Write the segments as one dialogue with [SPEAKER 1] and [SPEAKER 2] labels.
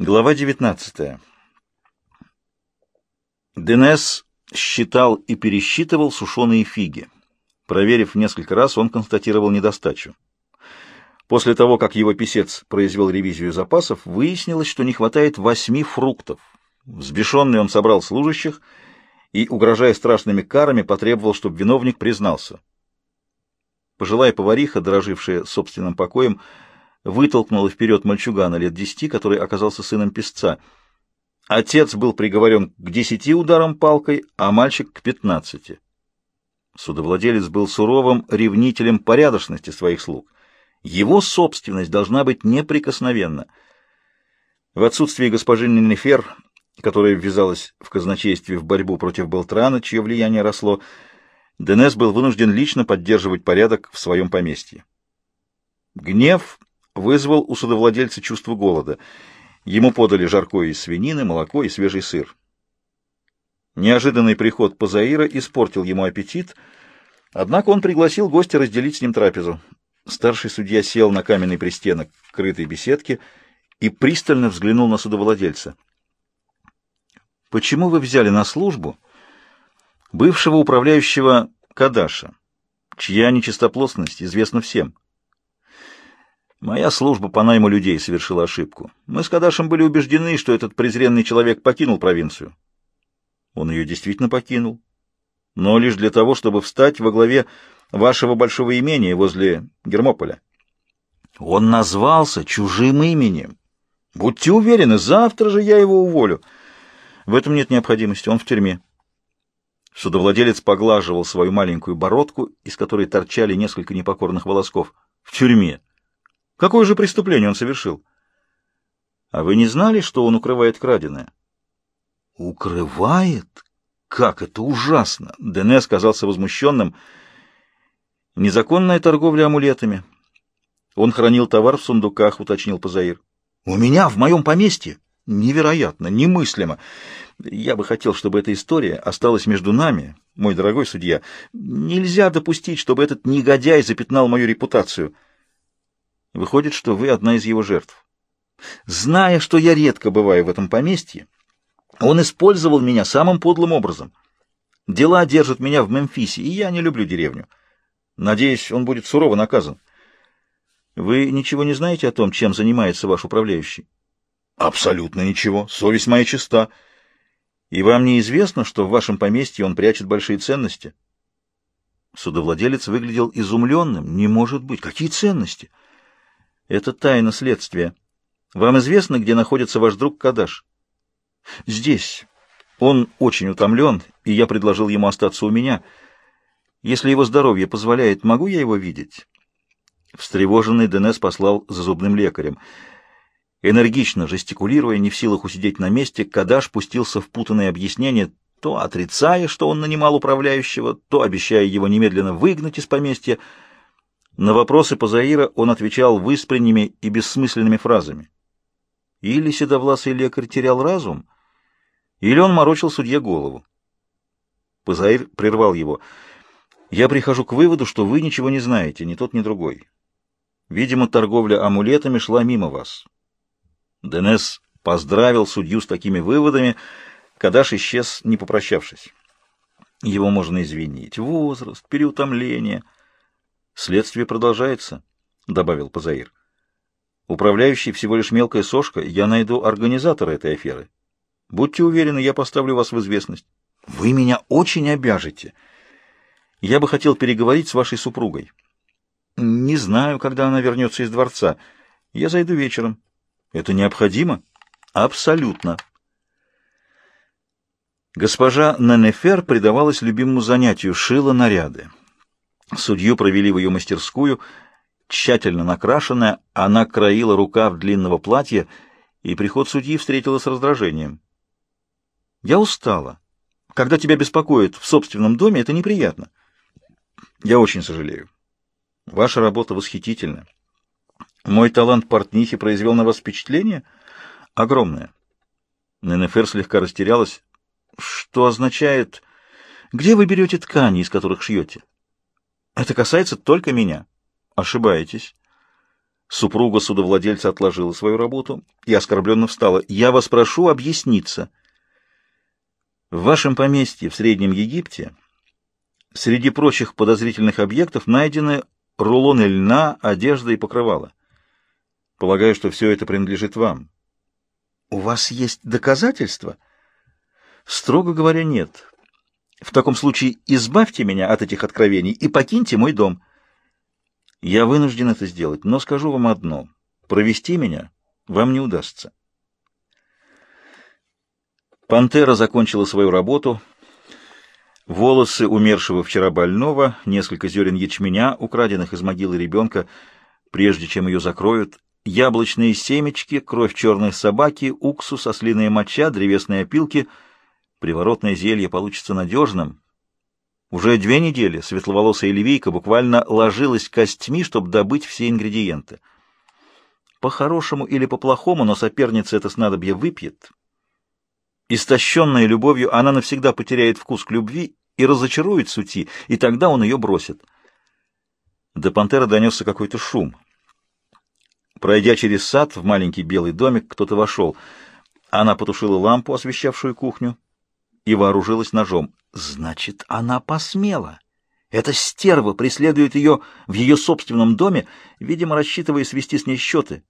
[SPEAKER 1] Глава 19. Денес считал и пересчитывал сушеные фиги. Проверив несколько раз, он констатировал недостачу. После того, как его писец произвел ревизию запасов, выяснилось, что не хватает восьми фруктов. Взбешенный он собрал служащих и, угрожая страшными карами, потребовал, чтобы виновник признался. Пожилая повариха, дорожившая собственным покоем, вытолкнула вперед мальчугана лет десяти, который оказался сыном песца. Отец был приговорен к десяти ударам палкой, а мальчик — к пятнадцати. Судовладелец был суровым ревнителем порядочности своих слуг. Его собственность должна быть неприкосновенна. В отсутствие госпожи Ненефер, которая ввязалась в казначействе в борьбу против Белтрана, чье влияние росло, Денес был вынужден лично поддерживать порядок в своем поместье. Гнев вызвал у судовладельца чувство голода. Ему подали жаркое из свинины, молоко и свежий сыр. Неожиданный приход Пазаира испортил ему аппетит, однако он пригласил гостя разделить с ним трапезу. Старший судья сел на каменный пристенок крытой беседки и пристально взглянул на судовладельца. «Почему вы взяли на службу бывшего управляющего Кадаша, чья нечистоплотность известна всем?» Моя служба по найму людей совершила ошибку. Мы с Кадашем были убеждены, что этот презренный человек покинул провинцию. Он ее действительно покинул. Но лишь для того, чтобы встать во главе вашего большого имения возле Гермополя. Он назвался чужим именем. Будьте уверены, завтра же я его уволю. В этом нет необходимости, он в тюрьме. Судовладелец поглаживал свою маленькую бородку, из которой торчали несколько непокорных волосков. В тюрьме. Какое же преступление он совершил? А вы не знали, что он укрывает краденое? Укрывает? Как это ужасно! Денес казался возмущенным. Незаконная торговля амулетами. Он хранил товар в сундуках, уточнил Пазаир. У меня, в моем поместье? Невероятно, немыслимо. Я бы хотел, чтобы эта история осталась между нами, мой дорогой судья. Нельзя допустить, чтобы этот негодяй запятнал мою репутацию. Выходит, что вы одна из его жертв. Зная, что я редко бываю в этом поместье, он использовал меня самым подлым образом. Дела держат меня в Мемфисе, и я не люблю деревню. Надеюсь, он будет сурово наказан. Вы ничего не знаете о том, чем занимается ваш управляющий? Абсолютно ничего. Совесть моя чиста. И вам неизвестно, что в вашем поместье он прячет большие ценности? Судовладелец выглядел изумленным. Не может быть. Какие ценности? — это тайна следствия. Вам известно, где находится ваш друг Кадаш? Здесь. Он очень утомлен, и я предложил ему остаться у меня. Если его здоровье позволяет, могу я его видеть? Встревоженный Денес послал за зубным лекарем. Энергично жестикулируя, не в силах усидеть на месте, Кадаш пустился в путанные объяснения, то отрицая, что он нанимал управляющего, то обещая его немедленно выгнать из поместья, на вопросы Пазаира он отвечал выспренними и бессмысленными фразами. Или седовласый лекарь терял разум, или он морочил судье голову. Пазаир прервал его. «Я прихожу к выводу, что вы ничего не знаете, ни тот, ни другой. Видимо, торговля амулетами шла мимо вас». Денес поздравил судью с такими выводами, Кадаш исчез, не попрощавшись. Его можно извинить. Возраст, переутомление — Следствие продолжается, — добавил Пазаир. Управляющий всего лишь мелкая сошка, я найду организатора этой аферы. Будьте уверены, я поставлю вас в известность. Вы меня очень обяжете. Я бы хотел переговорить с вашей супругой. Не знаю, когда она вернется из дворца. Я зайду вечером. Это необходимо? Абсолютно. Госпожа Нанефер предавалась любимому занятию — шила наряды. Судью провели в ее мастерскую, тщательно накрашенная, она краила рукав длинного платья, и приход судьи встретила с раздражением. «Я устала. Когда тебя беспокоят в собственном доме, это неприятно. Я очень сожалею. Ваша работа восхитительна. Мой талант портнихи произвел на вас впечатление? Огромное». Ненефер слегка растерялась. «Что означает... Где вы берете ткани, из которых шьете?» Это касается только меня. Ошибаетесь. Супруга судовладельца отложила свою работу и оскорбленно встала. «Я вас прошу объясниться. В вашем поместье в Среднем Египте среди прочих подозрительных объектов найдены рулоны льна, одежда и покрывала. Полагаю, что все это принадлежит вам». «У вас есть доказательства?» «Строго говоря, нет. В таком случае избавьте меня от этих откровений и покиньте мой дом». Я вынужден это сделать, но скажу вам одно. Провести меня вам не удастся. Пантера закончила свою работу. Волосы умершего вчера больного, несколько зерен ячменя, украденных из могилы ребенка, прежде чем ее закроют, яблочные семечки, кровь черной собаки, уксус, ослиная моча, древесные опилки. Приворотное зелье получится надежным, уже две недели светловолосая ливийка буквально ложилась костьми, чтобы добыть все ингредиенты. По-хорошему или по-плохому, но соперница это снадобье выпьет. Истощенная любовью, она навсегда потеряет вкус к любви и разочарует Сути, и тогда он ее бросит. До пантеры донесся какой-то шум. Пройдя через сад в маленький белый домик, кто-то вошел. Она потушила лампу, освещавшую кухню, и вооружилась ножом. Значит, она посмела. Эта стерва преследует ее в ее собственном доме, видимо, рассчитывая свести с ней счеты.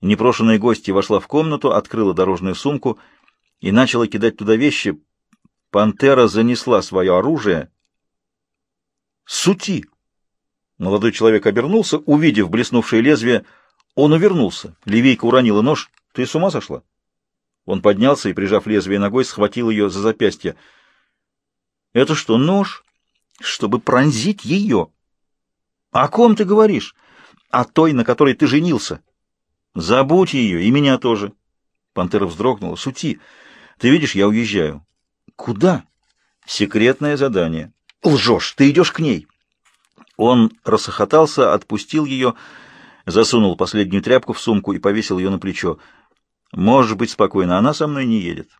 [SPEAKER 1] Непрошенная гостья вошла в комнату, открыла дорожную сумку и начала кидать туда вещи. Пантера занесла свое оружие. «Сути!» Молодой человек обернулся, увидев блеснувшее лезвие. Он увернулся. Левейка уронила нож. «Ты с ума сошла?» Он поднялся и, прижав лезвие ногой, схватил ее за запястье. «Это что, нож? Чтобы пронзить ее?» «О ком ты говоришь?» «О той, на которой ты женился». «Забудь ее, и меня тоже». Пантера вздрогнула. «Шути. Ты видишь, я уезжаю». «Куда?» «Секретное задание». «Лжешь, ты идешь к ней». Он рассохотался, отпустил ее, засунул последнюю тряпку в сумку и повесил ее на плечо. Можешь быть спокойна, она со мной не едет.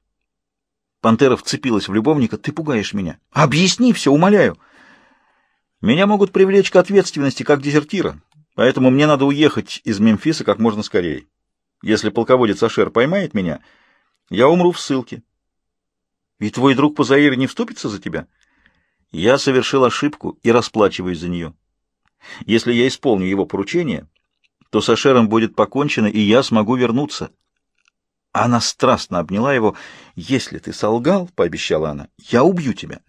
[SPEAKER 1] Пантера вцепилась в любовника. Ты пугаешь меня. Объясни все, умоляю. Меня могут привлечь к ответственности как дезертира, поэтому мне надо уехать из Мемфиса как можно скорее. Если полководец Ашер поймает меня, я умру в ссылке. И твой друг Пазаир не вступится за тебя? Я совершил ошибку и расплачиваюсь за нее. Если я исполню его поручение, то с Ашером будет покончено, и я смогу вернуться. Она страстно обняла его. «Если ты солгал, — пообещала она, — я убью тебя».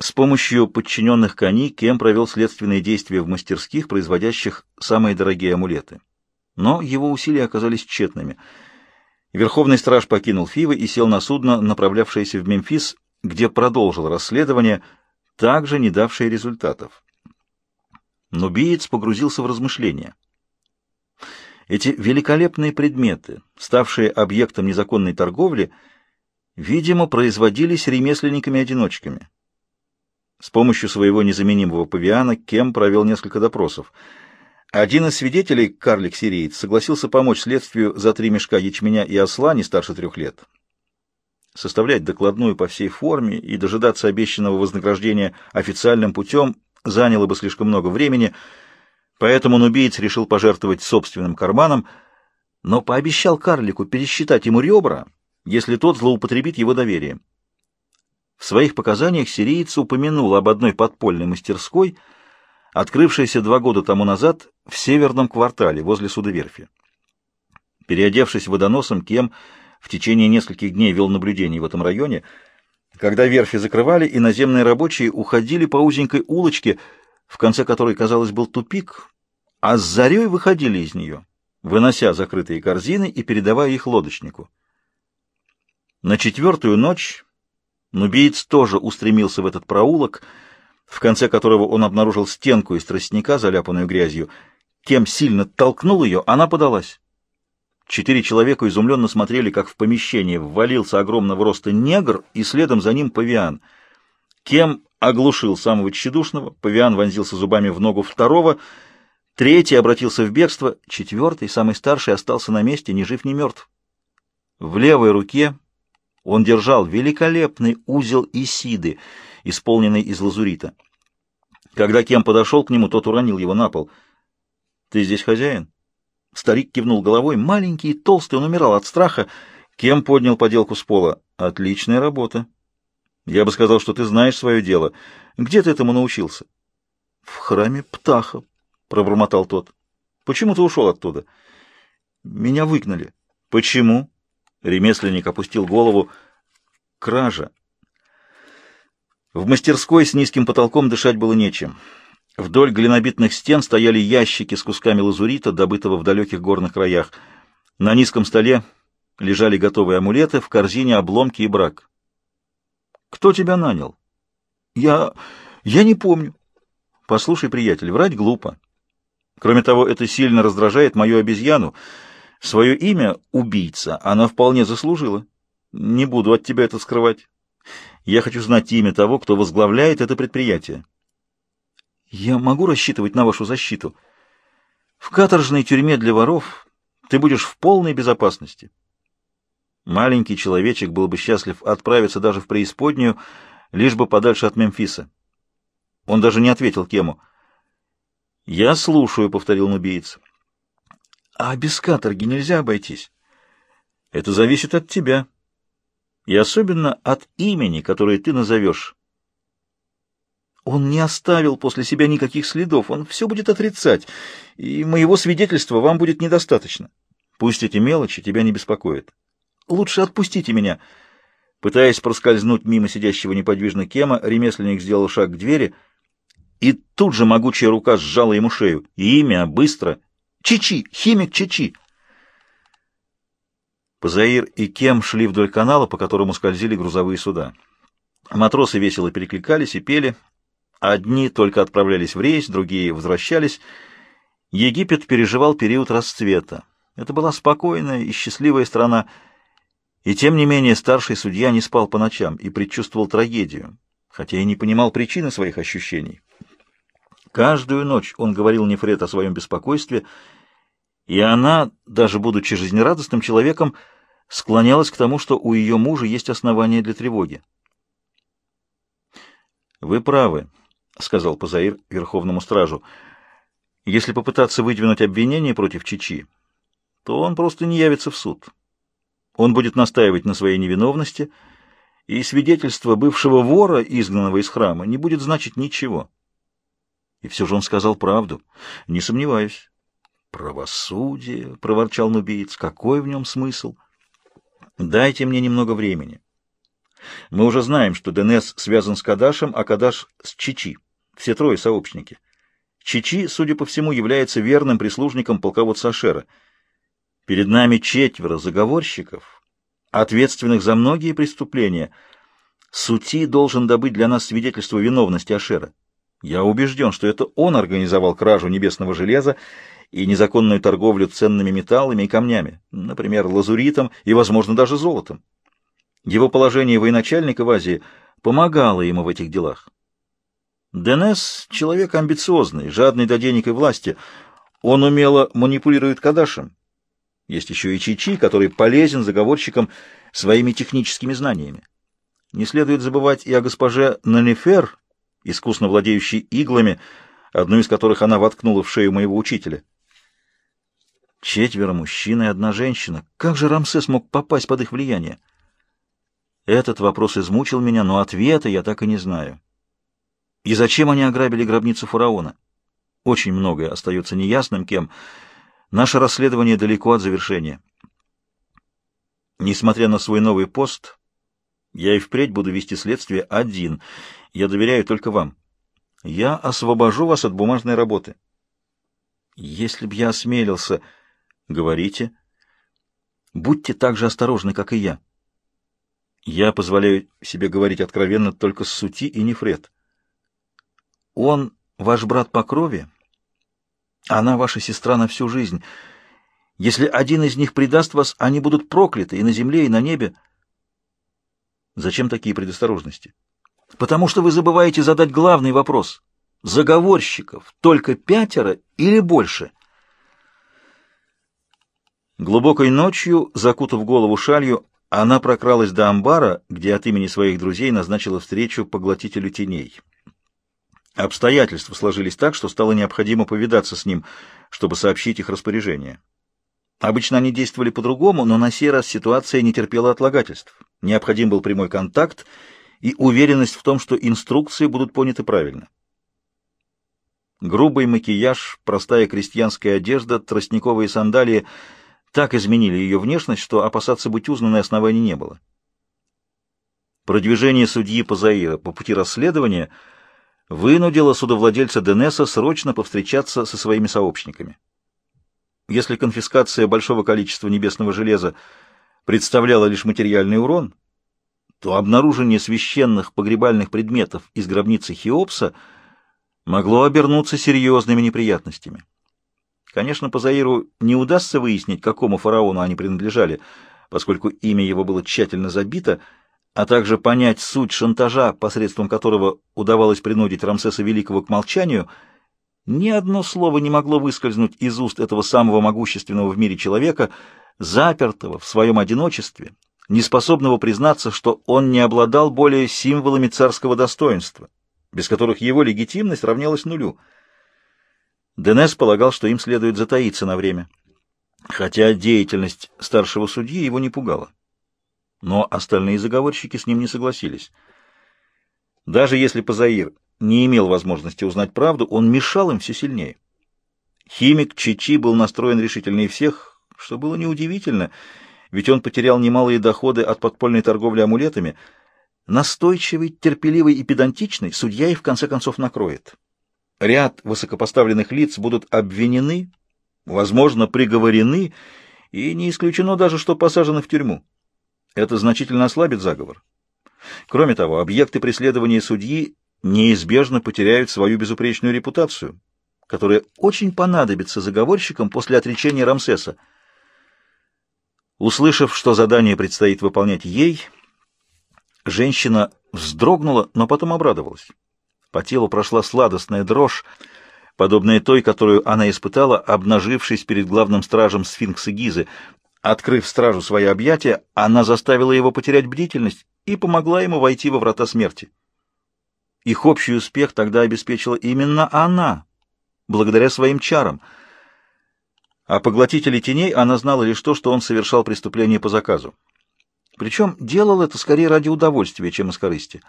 [SPEAKER 1] С помощью подчиненных коней Кем провел следственные действия в мастерских, производящих самые дорогие амулеты. Но его усилия оказались тщетными. Верховный страж покинул Фивы и сел на судно, направлявшееся в Мемфис, где продолжил расследование, также не давшее результатов. Нубиец погрузился в размышления. Эти великолепные предметы, ставшие объектом незаконной торговли, видимо, производились ремесленниками-одиночками. С помощью своего незаменимого павиана Кем провел несколько допросов. Один из свидетелей, карлик-сириец, согласился помочь следствию за три мешка ячменя и осла не старше трех лет. Составлять докладную по всей форме и дожидаться обещанного вознаграждения официальным путем заняло бы слишком много времени — Поэтому нубиец решил пожертвовать собственным карманом, но пообещал карлику пересчитать ему ребра, если тот злоупотребит его доверием. В своих показаниях сириец упомянул об одной подпольной мастерской, открывшейся два года тому назад в северном квартале возле судоверфи. Переодевшись водоносом, Кем в течение нескольких дней вел наблюдение в этом районе. Когда верфи закрывали, иноземные рабочие уходили по узенькой улочке, в конце которой, казалось, был тупик, а с зарей выходили из нее, вынося закрытые корзины и передавая их лодочнику. На четвертую ночь нубиец тоже устремился в этот проулок, в конце которого он обнаружил стенку из тростника, заляпанную грязью. Кем сильно толкнул ее, она подалась. Четыре человека изумленно смотрели, как в помещение ввалился огромного роста негр, и следом за ним павиан. Кем оглушил самого тщедушного, павиан вонзился зубами в ногу второго, третий обратился в бегство, четвертый, самый старший, остался на месте, ни жив, ни мертв. В левой руке он держал великолепный узел Исиды, исполненный из лазурита. Когда Кем подошел к нему, тот уронил его на пол. «Ты здесь хозяин?» Старик кивнул головой. Маленький и толстый, он умирал от страха. Кем поднял поделку с пола. «Отличная работа. Я бы сказал, что ты знаешь свое дело. Где ты этому научился?» «В храме Птаха», — пробормотал тот. «Почему ты ушел оттуда?» «Меня выгнали». «Почему?» — ремесленник опустил голову. «Кража». В мастерской с низким потолком дышать было нечем. Вдоль глинобитных стен стояли ящики с кусками лазурита, добытого в далеких горных краях. На низком столе лежали готовые амулеты, в корзине обломки и брак. «Кто тебя нанял?» «Я... я не помню». «Послушай, приятель, врать глупо. Кроме того, это сильно раздражает мою обезьяну. Свое имя — убийца, она вполне заслужила. Не буду от тебя это скрывать. Я хочу знать имя того, кто возглавляет это предприятие. Я могу рассчитывать на вашу защиту. В каторжной тюрьме для воров ты будешь в полной безопасности. Маленький человечек был бы счастлив отправиться даже в преисподнюю, лишь бы подальше от Мемфиса. Он даже не ответил Кему. «Я слушаю», — повторил нубиец. «А без каторги нельзя обойтись?» «Это зависит от тебя», и особенно от имени, которое ты назовешь. Он не оставил после себя никаких следов, он все будет отрицать, и моего свидетельства вам будет недостаточно. Пусть эти мелочи тебя не беспокоят. Лучше отпустите меня. Пытаясь проскользнуть мимо сидящего неподвижно Кема, ремесленник сделал шаг к двери, и тут же могучая рука сжала ему шею. Имя, быстро. Чичи, химик Чичи. Позаир и Кем шли вдоль канала, по которому скользили грузовые суда. Матросы весело перекликались и пели. Одни только отправлялись в рейс, другие возвращались. Египет переживал период расцвета. Это была спокойная и счастливая страна, и тем не менее старший судья не спал по ночам и предчувствовал трагедию, хотя и не понимал причины своих ощущений. Каждую ночь он говорил Нефред о своем беспокойстве, и она, даже будучи жизнерадостным человеком, склонялась к тому, что у ее мужа есть основания для тревоги. «Вы правы», — сказал Пазаир Верховному Стражу. «Если попытаться выдвинуть обвинение против Чичи, то он просто не явится в суд. Он будет настаивать на своей невиновности, и свидетельство бывшего вора, изгнанного из храма, не будет значить ничего». И все же он сказал правду. «Не сомневаюсь». «Правосудие», — проворчал нубиец, — «какой в нем смысл?» Дайте мне немного времени. Мы уже знаем, что Денес связан с Кадашем, а Кадаш с Чичи. Все трое сообщники. Чичи, судя по всему, является верным прислужником полководца Ашера. Перед нами четверо заговорщиков, ответственных за многие преступления. Сути должен добыть для нас свидетельство виновности Ашера. Я убежден, что это он организовал кражу небесного железа и незаконную торговлю ценными металлами и камнями, например, лазуритом и, возможно, даже золотом. Его положение военачальника в Азии помогало ему в этих делах. Денес — человек амбициозный, жадный до денег и власти. Он умело манипулирует Кадашем. Есть еще и Чичи, который полезен заговорщикам своими техническими знаниями. Не следует забывать и о госпоже Нанефер, искусно владеющей иглами, одну из которых она воткнула в шею моего учителя. Четверо мужчин и одна женщина. Как же Рамсес мог попасть под их влияние? Этот вопрос измучил меня, но ответа я так и не знаю. И зачем они ограбили гробницу фараона? Очень многое остается неясным кем. Наше расследование далеко от завершения. Несмотря на свой новый пост, я и впредь буду вести следствие один. Я доверяю только вам. Я освобожу вас от бумажной работы. Если б я осмелился... Говорите. Будьте так же осторожны, как и я. Я позволяю себе говорить откровенно только с Сути и Нефред. Он ваш брат по крови, она ваша сестра на всю жизнь. Если один из них предаст вас, они будут прокляты и на земле, и на небе. Зачем такие предосторожности? Потому что вы забываете задать главный вопрос. Заговорщиков только пятеро или больше — Глубокой ночью, закутав голову шалью, она прокралась до амбара, где от имени своих друзей назначила встречу поглотителю теней. Обстоятельства сложились так, что стало необходимо повидаться с ним, чтобы сообщить их распоряжение. Обычно они действовали по-другому, но на сей раз ситуация не терпела отлагательств. Необходим был прямой контакт и уверенность в том, что инструкции будут поняты правильно. Грубый макияж, простая крестьянская одежда, тростниковые сандалии так изменили ее внешность, что опасаться быть узнанной оснований не было. Продвижение судьи Пазаира по пути расследования вынудило судовладельца Денеса срочно повстречаться со своими сообщниками. Если конфискация большого количества небесного железа представляла лишь материальный урон, то обнаружение священных погребальных предметов из гробницы Хеопса могло обернуться серьезными неприятностями. Конечно, по Заиру не удастся выяснить, какому фараону они принадлежали, поскольку имя его было тщательно забито, а также понять суть шантажа, посредством которого удавалось принудить Рамсеса Великого к молчанию, ни одно слово не могло выскользнуть из уст этого самого могущественного в мире человека, запертого в своем одиночестве, неспособного признаться, что он не обладал более символами царского достоинства, без которых его легитимность равнялась нулю. Денес полагал, что им следует затаиться на время, хотя деятельность старшего судьи его не пугала но остальные заговорщики с ним не согласились. Даже если Пазаир не имел возможности узнать правду, он мешал им все сильнее. Химик Чичи был настроен решительнее всех, что было неудивительно, ведь он потерял немалые доходы от подпольной торговли амулетами. Настойчивый, терпеливый и педантичный судья их в конце концов накроет. Ряд высокопоставленных лиц будут обвинены, возможно, приговорены, и не исключено даже, что посажены в тюрьму. Это значительно ослабит заговор. Кроме того, объекты преследования судьи неизбежно потеряют свою безупречную репутацию, которая очень понадобится заговорщикам после отречения Рамсеса. Услышав, что задание предстоит выполнять ей, женщина вздрогнула, но потом обрадовалась. По телу прошла сладостная дрожь, подобная той, которую она испытала, обнажившись перед главным стражем сфинкса Гизы. Открыв стражу свои объятия, она заставила его потерять бдительность и помогла ему войти во врата смерти. Их общий успех тогда обеспечила именно она, благодаря своим чарам. О поглотителе теней она знала лишь то, что он совершал преступление по заказу. Причем делал это скорее ради удовольствия, чем из корысти.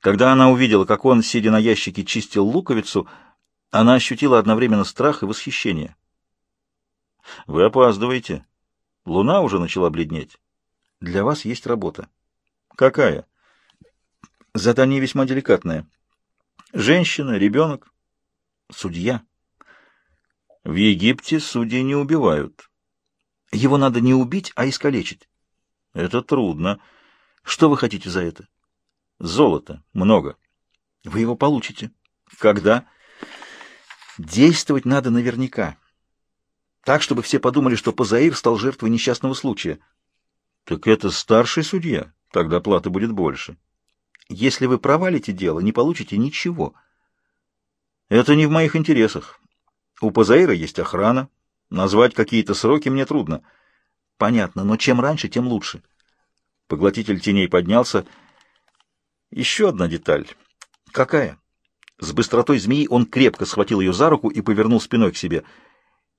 [SPEAKER 1] Когда она увидела, как он, сидя на ящике, чистил луковицу, она ощутила одновременно страх и восхищение. «Вы опаздываете», Луна уже начала бледнеть. Для вас есть работа. Какая? Задание весьма деликатное. Женщина, ребенок, судья. В Египте судьи не убивают. Его надо не убить, а искалечить. Это трудно. Что вы хотите за это? Золото. Много. Вы его получите. Когда? Действовать надо наверняка так, чтобы все подумали, что Пазаир стал жертвой несчастного случая. Так это старший судья, тогда плата будет больше. Если вы провалите дело, не получите ничего. Это не в моих интересах. У Пазаира есть охрана. Назвать какие-то сроки мне трудно. Понятно, но чем раньше, тем лучше. Поглотитель теней поднялся. Еще одна деталь. Какая? С быстротой змеи он крепко схватил ее за руку и повернул спиной к себе —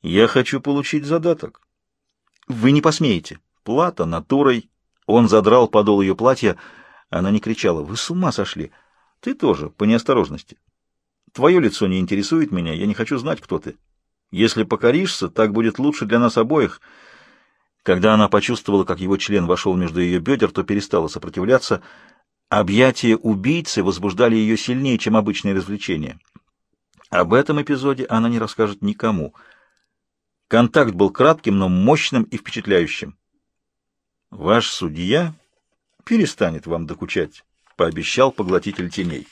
[SPEAKER 1] я хочу получить задаток. Вы не посмеете. Плата натурой. Он задрал подол ее платья. Она не кричала. Вы с ума сошли. Ты тоже, по неосторожности. Твое лицо не интересует меня. Я не хочу знать, кто ты. Если покоришься, так будет лучше для нас обоих. Когда она почувствовала, как его член вошел между ее бедер, то перестала сопротивляться. Объятия убийцы возбуждали ее сильнее, чем обычные развлечения. Об этом эпизоде она не расскажет никому — Контакт был кратким, но мощным и впечатляющим. «Ваш судья перестанет вам докучать», — пообещал поглотитель теней.